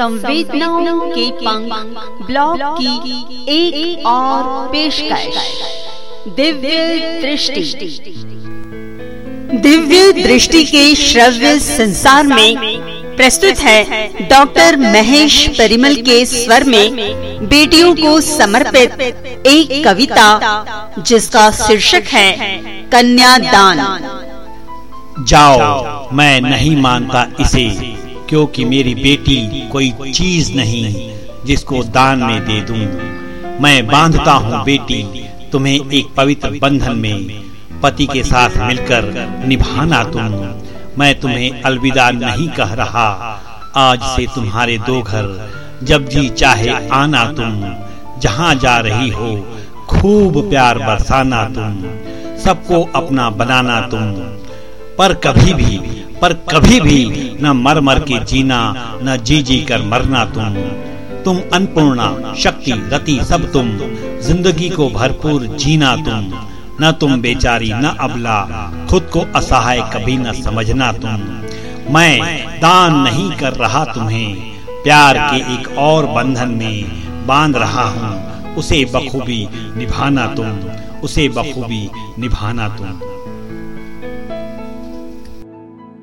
संवेदनाओं के पंख ब्लॉग की एक, एक और पेशकश। दिव्य दृष्टि। दिव्य दृष्टि के श्रव्य संसार में प्रस्तुत है डॉक्टर महेश परिमल के स्वर में बेटियों को समर्पित एक कविता जिसका शीर्षक है कन्यादान। जाओ मैं नहीं मानता इसे। क्योंकि मेरी बेटी कोई चीज़ नहीं जिसको दान में दे दूँ। मैं बांधता हूँ बेटी, तुम्हें एक पवित्र बंधन में पति के साथ मिलकर निभाना तुम। मैं तुम्हें अलविदा नहीं कह रहा, आज से तुम्हारे दो घर जब जी चाहे आना तुम। जहाँ जा रही हो, खूब प्यार बरसाना तुम। सबको अपना बनाना तुम। पर कभी भी, पर कभी भी न मर मर के जीना, न जी जी कर मरना तुम। तुम अनपूर्णा शक्ति, रति, सब तुम। ज़िंदगी को भरपूर जीना तुम। न तुम बेचारी, न अबला। खुद को असहाय कभी न समझना तुम। मैं दान नहीं कर रहा तुम्हें। प्यार के एक और बंधन में बाँध रहा हूँ। उसे बखूबी निभाना तुम। उसे बखूबी निभाना तुम।